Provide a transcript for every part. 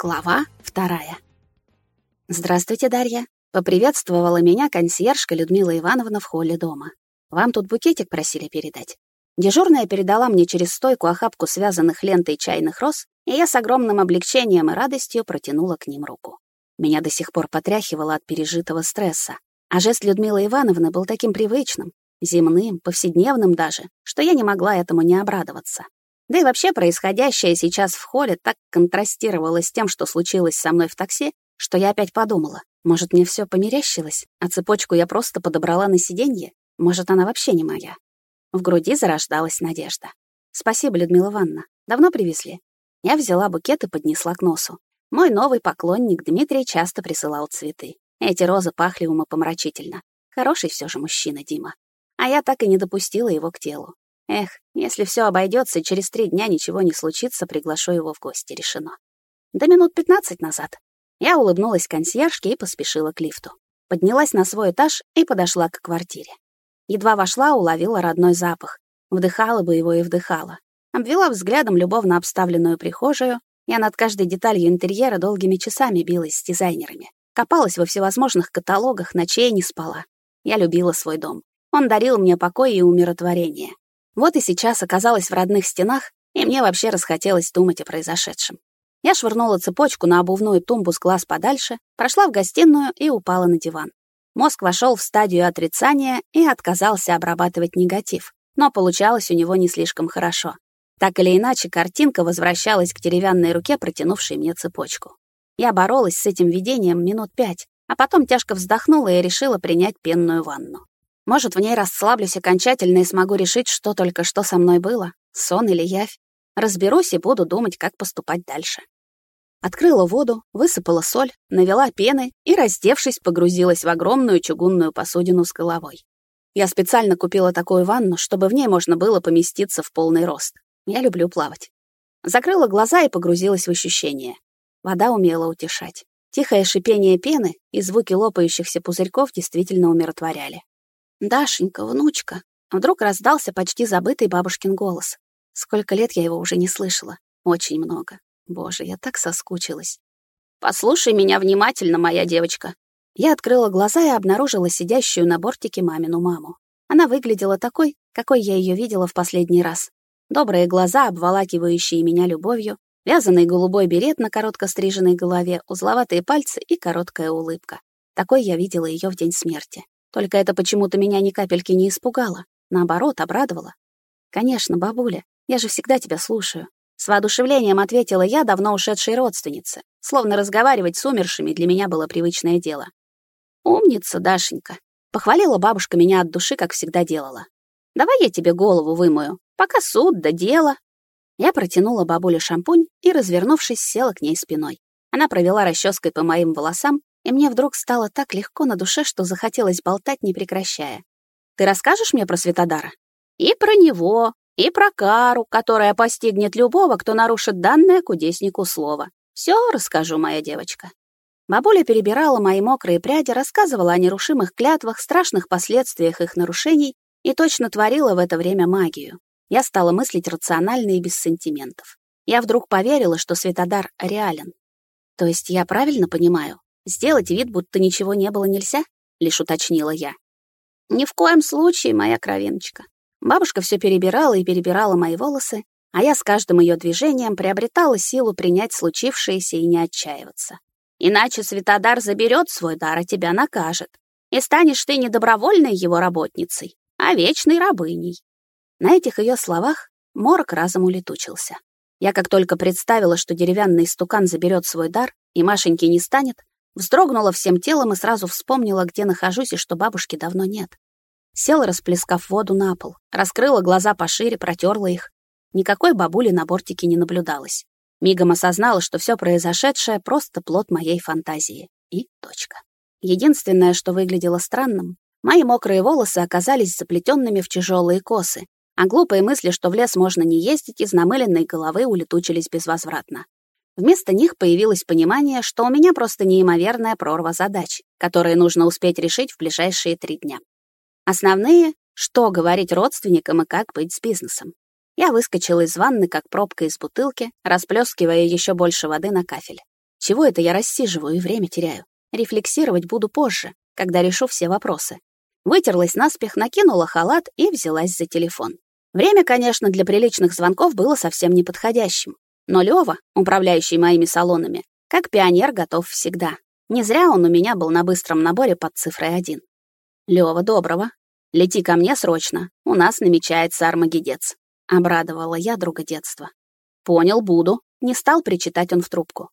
Глава вторая. «Здравствуйте, Дарья», — поприветствовала меня консьержка Людмила Ивановна в холле дома. «Вам тут букетик просили передать». Дежурная передала мне через стойку охапку связанных лентой чайных роз, и я с огромным облегчением и радостью протянула к ним руку. Меня до сих пор потряхивало от пережитого стресса, а жест Людмилы Ивановны был таким привычным, земным, повседневным даже, что я не могла этому не обрадоваться. Да и вообще происходящее сейчас в холле так контрастировало с тем, что случилось со мной в такси, что я опять подумала, может, мне все померещилось, а цепочку я просто подобрала на сиденье? Может, она вообще не моя? В груди зарождалась надежда. «Спасибо, Людмила Ивановна. Давно привезли?» Я взяла букет и поднесла к носу. Мой новый поклонник Дмитрий часто присылал цветы. Эти розы пахли умопомрачительно. Хороший все же мужчина Дима. А я так и не допустила его к телу. Эх, если все обойдется, через три дня ничего не случится, приглашу его в гости, решено. До минут пятнадцать назад. Я улыбнулась консьержке и поспешила к лифту. Поднялась на свой этаж и подошла к квартире. Едва вошла, уловила родной запах. Вдыхала бы его и вдыхала. Обвела взглядом любовно обставленную прихожую. Я над каждой деталью интерьера долгими часами билась с дизайнерами. Копалась во всевозможных каталогах, ночей не спала. Я любила свой дом. Он дарил мне покой и умиротворение. Вот и сейчас оказалась в родных стенах, и мне вообще расхотелось думать о произошедшем. Я швырнула цепочку на обувную тумбу с глаз подальше, прошла в гостиную и упала на диван. Мозг вошел в стадию отрицания и отказался обрабатывать негатив, но получалось у него не слишком хорошо. Так или иначе, картинка возвращалась к деревянной руке, протянувшей мне цепочку. Я боролась с этим видением минут пять, а потом тяжко вздохнула и решила принять пенную ванну. Может, в ней расслаблюсь окончательно и смогу решить, что только что со мной было, сон или явь. Разберусь и буду думать, как поступать дальше. Открыла воду, высыпала соль, навела пены и, раздевшись, погрузилась в огромную чугунную посудину с головой. Я специально купила такую ванну, чтобы в ней можно было поместиться в полный рост. Я люблю плавать. Закрыла глаза и погрузилась в ощущения. Вода умела утешать. Тихое шипение пены и звуки лопающихся пузырьков действительно умиротворяли. «Дашенька, внучка!» Вдруг раздался почти забытый бабушкин голос. Сколько лет я его уже не слышала. Очень много. Боже, я так соскучилась. «Послушай меня внимательно, моя девочка». Я открыла глаза и обнаружила сидящую на бортике мамину маму. Она выглядела такой, какой я ее видела в последний раз. Добрые глаза, обволакивающие меня любовью, вязаный голубой берет на коротко стриженной голове, узловатые пальцы и короткая улыбка. Такой я видела ее в день смерти. Только это почему-то меня ни капельки не испугало. Наоборот, обрадовало. «Конечно, бабуля, я же всегда тебя слушаю». С воодушевлением ответила я давно ушедшей родственнице. Словно разговаривать с умершими для меня было привычное дело. «Умница, Дашенька!» Похвалила бабушка меня от души, как всегда делала. «Давай я тебе голову вымою, пока суд да дело». Я протянула бабуле шампунь и, развернувшись, села к ней спиной. Она провела расческой по моим волосам, и мне вдруг стало так легко на душе, что захотелось болтать, не прекращая. «Ты расскажешь мне про Светодара?» «И про него, и про кару, которая постигнет любого, кто нарушит данное кудеснику слово. Все расскажу, моя девочка». Бабуля перебирала мои мокрые пряди, рассказывала о нерушимых клятвах, страшных последствиях их нарушений и точно творила в это время магию. Я стала мыслить рационально и без сантиментов. Я вдруг поверила, что Светодар реален. То есть я правильно понимаю? Сделать вид, будто ничего не было нельзя? Лишь уточнила я. Ни в коем случае, моя кровиночка. Бабушка все перебирала и перебирала мои волосы, а я с каждым ее движением приобретала силу принять случившееся и не отчаиваться. Иначе Светодар заберет свой дар, а тебя накажет. И станешь ты не добровольной его работницей, а вечной рабыней. На этих ее словах морок разом улетучился. Я как только представила, что деревянный стукан заберет свой дар, и Машеньки не станет, Вздрогнула всем телом и сразу вспомнила, где нахожусь и что бабушки давно нет. Села, расплескав воду на пол, раскрыла глаза пошире, протерла их. Никакой бабули на бортике не наблюдалось. Мигом осознала, что все произошедшее — просто плод моей фантазии. И точка. Единственное, что выглядело странным, мои мокрые волосы оказались заплетенными в тяжелые косы, а глупые мысли, что в лес можно не ездить, из намыленной головы улетучились безвозвратно. Вместо них появилось понимание, что у меня просто неимоверная прорва задач, которые нужно успеть решить в ближайшие три дня. Основные — что говорить родственникам и как быть с бизнесом. Я выскочила из ванны, как пробка из бутылки, расплескивая еще больше воды на кафель. Чего это я рассиживаю и время теряю? Рефлексировать буду позже, когда решу все вопросы. Вытерлась наспех, накинула халат и взялась за телефон. Время, конечно, для приличных звонков было совсем неподходящим. Но Лёва, управляющий моими салонами, как пионер готов всегда. Не зря он у меня был на быстром наборе под цифрой один. Лёва, доброго. Лети ко мне срочно. У нас намечается армагедец. Обрадовала я друга детства. Понял, буду. Не стал причитать он в трубку.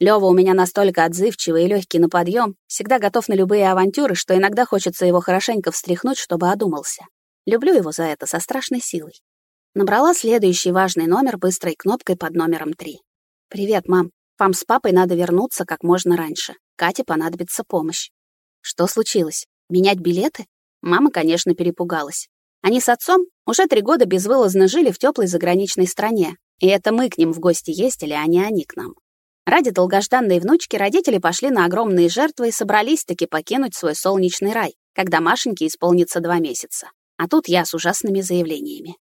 Лёва у меня настолько отзывчивый и легкий на подъем, всегда готов на любые авантюры, что иногда хочется его хорошенько встряхнуть, чтобы одумался. Люблю его за это со страшной силой. Набрала следующий важный номер быстрой кнопкой под номером 3. «Привет, мам. Вам с папой надо вернуться как можно раньше. Кате понадобится помощь». «Что случилось? Менять билеты?» Мама, конечно, перепугалась. Они с отцом уже три года безвылазно жили в теплой заграничной стране, и это мы к ним в гости ездили, а не они к нам. Ради долгожданной внучки родители пошли на огромные жертвы и собрались таки покинуть свой солнечный рай, когда Машеньке исполнится два месяца. А тут я с ужасными заявлениями.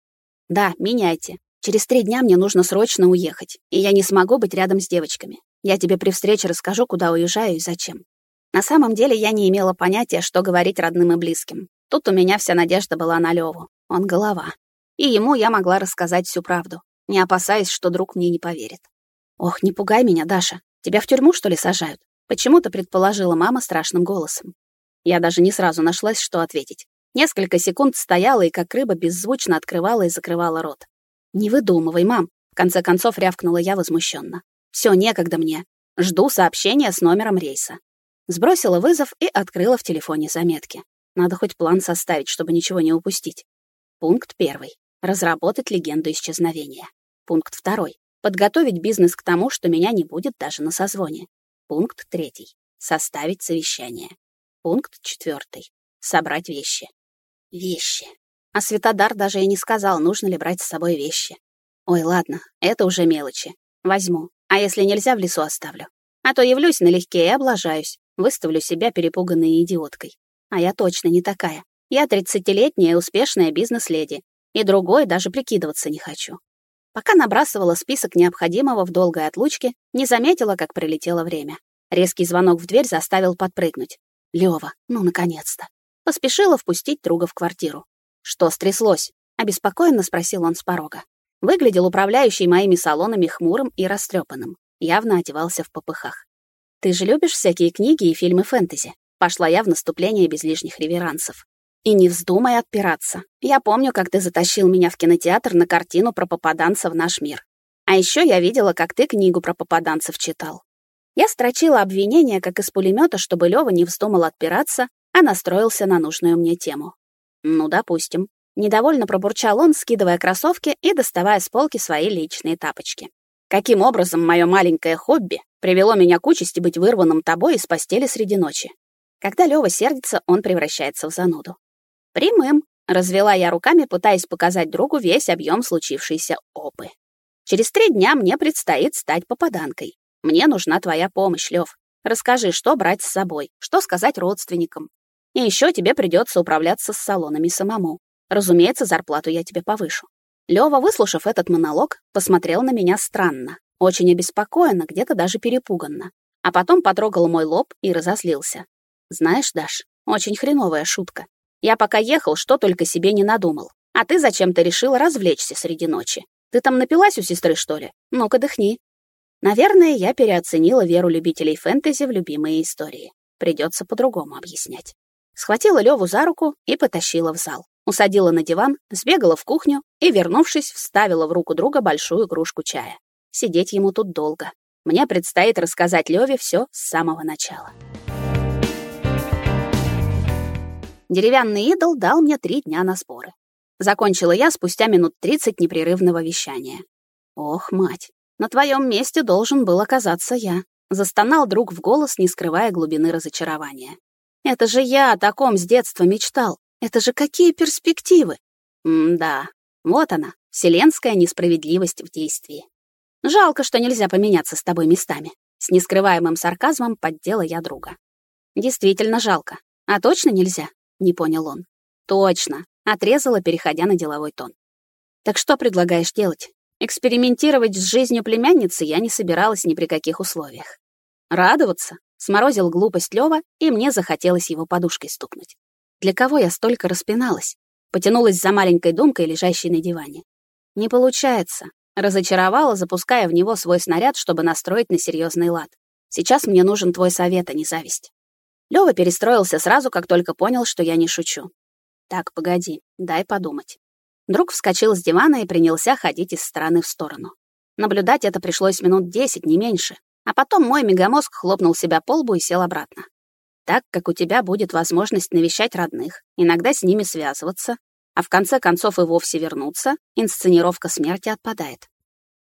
Да, меняйте. Через три дня мне нужно срочно уехать, и я не смогу быть рядом с девочками. Я тебе при встрече расскажу, куда уезжаю и зачем. На самом деле я не имела понятия, что говорить родным и близким. Тут у меня вся надежда была на Леву. Он голова. И ему я могла рассказать всю правду, не опасаясь, что друг мне не поверит. «Ох, не пугай меня, Даша. Тебя в тюрьму, что ли, сажают?» Почему-то предположила мама страшным голосом. Я даже не сразу нашлась, что ответить. Несколько секунд стояла и как рыба беззвучно открывала и закрывала рот. «Не выдумывай, мам!» В конце концов рявкнула я возмущенно. «Все, некогда мне. Жду сообщения с номером рейса». Сбросила вызов и открыла в телефоне заметки. Надо хоть план составить, чтобы ничего не упустить. Пункт первый. Разработать легенду исчезновения. Пункт второй. Подготовить бизнес к тому, что меня не будет даже на созвоне. Пункт третий. Составить совещание. Пункт четвертый. Собрать вещи. Вещи. А Светодар даже и не сказал, нужно ли брать с собой вещи. Ой, ладно, это уже мелочи. Возьму. А если нельзя, в лесу оставлю. А то явлюсь налегке и облажаюсь. Выставлю себя перепуганной идиоткой. А я точно не такая. Я тридцатилетняя успешная бизнес-леди. И другой даже прикидываться не хочу. Пока набрасывала список необходимого в долгой отлучке, не заметила, как прилетело время. Резкий звонок в дверь заставил подпрыгнуть. Лёва, ну, наконец-то. Поспешила впустить друга в квартиру. «Что стряслось?» — обеспокоенно спросил он с порога. Выглядел управляющий моими салонами хмурым и растрепанным. Явно одевался в попыхах. «Ты же любишь всякие книги и фильмы фэнтези?» Пошла я в наступление без лишних реверансов. «И не вздумай отпираться. Я помню, как ты затащил меня в кинотеатр на картину про попаданца в наш мир. А еще я видела, как ты книгу про попаданцев читал. Я строчила обвинения, как из пулемета, чтобы Лёва не вздумал отпираться, а настроился на нужную мне тему. Ну, допустим. Недовольно пробурчал он, скидывая кроссовки и доставая с полки свои личные тапочки. Каким образом мое маленькое хобби привело меня к участи быть вырванным тобой из постели среди ночи? Когда Лёва сердится, он превращается в зануду. Прямым. Развела я руками, пытаясь показать другу весь объем случившейся опы. Через три дня мне предстоит стать попаданкой. Мне нужна твоя помощь, Лев. Расскажи, что брать с собой, что сказать родственникам, и еще тебе придется управляться с салонами самому. Разумеется, зарплату я тебе повышу. Лёва, выслушав этот монолог, посмотрел на меня странно, очень обеспокоенно, где-то даже перепуганно. А потом потрогал мой лоб и разозлился. Знаешь, Даш, очень хреновая шутка. Я пока ехал, что только себе не надумал. А ты зачем-то решила развлечься среди ночи. Ты там напилась у сестры, что ли? Ну-ка, дыхни. Наверное, я переоценила веру любителей фэнтези в любимые истории. Придется по-другому объяснять. Схватила Леву за руку и потащила в зал. Усадила на диван, сбегала в кухню и, вернувшись, вставила в руку друга большую кружку чая. Сидеть ему тут долго. Мне предстоит рассказать Леве все с самого начала. Деревянный идол дал мне три дня на сборы. Закончила я спустя минут тридцать непрерывного вещания. Ох, мать, на твоем месте должен был оказаться я. Застонал друг в голос, не скрывая глубины разочарования. Это же я о таком с детства мечтал. Это же какие перспективы? М-да, вот она, вселенская несправедливость в действии. Жалко, что нельзя поменяться с тобой местами. С нескрываемым сарказмом поддела я друга. Действительно жалко. А точно нельзя? Не понял он. Точно. Отрезала, переходя на деловой тон. Так что предлагаешь делать? Экспериментировать с жизнью племянницы я не собиралась ни при каких условиях. Радоваться? Сморозил глупость Лёва, и мне захотелось его подушкой стукнуть. Для кого я столько распиналась? Потянулась за маленькой думкой, лежащей на диване. Не получается. Разочаровала, запуская в него свой снаряд, чтобы настроить на серьезный лад. Сейчас мне нужен твой совет, а не зависть. Лёва перестроился сразу, как только понял, что я не шучу. Так, погоди, дай подумать. Друг вскочил с дивана и принялся ходить из стороны в сторону. Наблюдать это пришлось минут десять, не меньше. А потом мой мегамозг хлопнул себя по лбу и сел обратно. Так как у тебя будет возможность навещать родных, иногда с ними связываться, а в конце концов и вовсе вернуться, инсценировка смерти отпадает.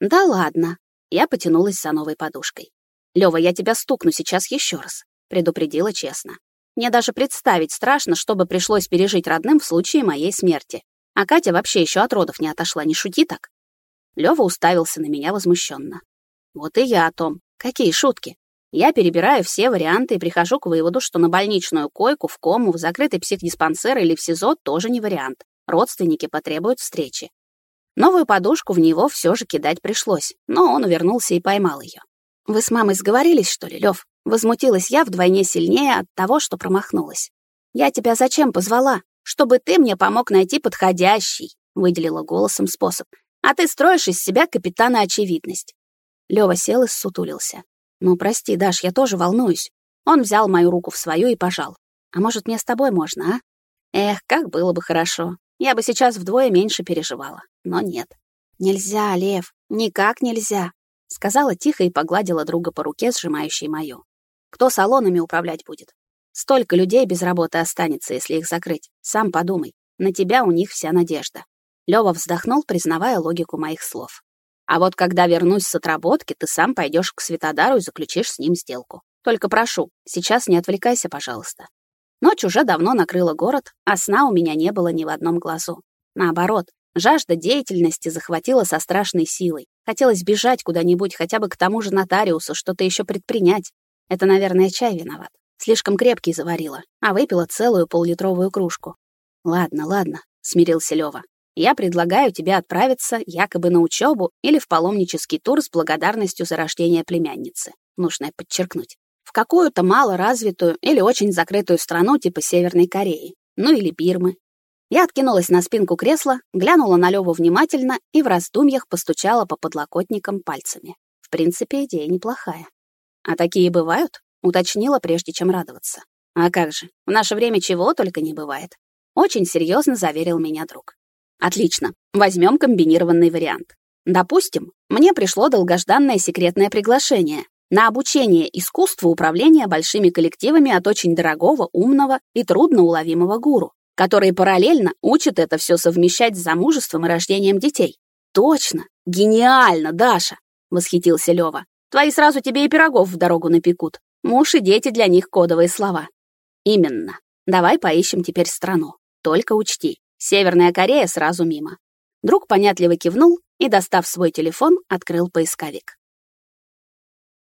Да ладно. Я потянулась за новой подушкой. Лёва, я тебя стукну сейчас еще раз предупредила честно. Мне даже представить страшно, что бы пришлось пережить родным в случае моей смерти. А Катя вообще еще от родов не отошла, не шути так. Лёва уставился на меня возмущенно. Вот и я о том. Какие шутки? Я перебираю все варианты и прихожу к выводу, что на больничную койку, в кому, в закрытый психдиспансер или в СИЗО тоже не вариант. Родственники потребуют встречи. Новую подушку в него все же кидать пришлось, но он увернулся и поймал ее. «Вы с мамой сговорились, что ли, Лев? Возмутилась я вдвойне сильнее от того, что промахнулась. «Я тебя зачем позвала? Чтобы ты мне помог найти подходящий», — выделила голосом способ. «А ты строишь из себя капитана очевидность». Лёва сел и ссутулился. «Ну, прости, Даш, я тоже волнуюсь». Он взял мою руку в свою и пожал. «А может, мне с тобой можно, а?» Эх, как было бы хорошо. Я бы сейчас вдвое меньше переживала. Но нет. «Нельзя, Лев, никак нельзя», — сказала тихо и погладила друга по руке, сжимающей мою. Кто салонами управлять будет? Столько людей без работы останется, если их закрыть. Сам подумай. На тебя у них вся надежда. Лёва вздохнул, признавая логику моих слов. А вот когда вернусь с отработки, ты сам пойдешь к Светодару и заключишь с ним сделку. Только прошу, сейчас не отвлекайся, пожалуйста. Ночь уже давно накрыла город, а сна у меня не было ни в одном глазу. Наоборот, жажда деятельности захватила со страшной силой. Хотелось бежать куда-нибудь, хотя бы к тому же нотариусу, что-то еще предпринять. Это, наверное, чай виноват. Слишком крепкий заварила, а выпила целую поллитровую кружку. Ладно, ладно, смирился Лёва. Я предлагаю тебе отправиться якобы на учебу или в паломнический тур с благодарностью за рождение племянницы. Нужно подчеркнуть. В какую-то малоразвитую или очень закрытую страну типа Северной Кореи. Ну или Бирмы. Я откинулась на спинку кресла, глянула на Лёву внимательно и в раздумьях постучала по подлокотникам пальцами. В принципе, идея неплохая. «А такие бывают?» — уточнила, прежде чем радоваться. «А как же, в наше время чего только не бывает». Очень серьезно заверил меня друг. «Отлично, возьмем комбинированный вариант. Допустим, мне пришло долгожданное секретное приглашение на обучение искусству управления большими коллективами от очень дорогого, умного и трудноуловимого гуру, который параллельно учит это все совмещать с замужеством и рождением детей. Точно, гениально, Даша, восхитился Лёва. Твои сразу тебе и пирогов в дорогу напекут. Муж и дети для них кодовые слова. Именно. Давай поищем теперь страну. Только учти, Северная Корея сразу мимо. Друг понятливо кивнул и, достав свой телефон, открыл поисковик.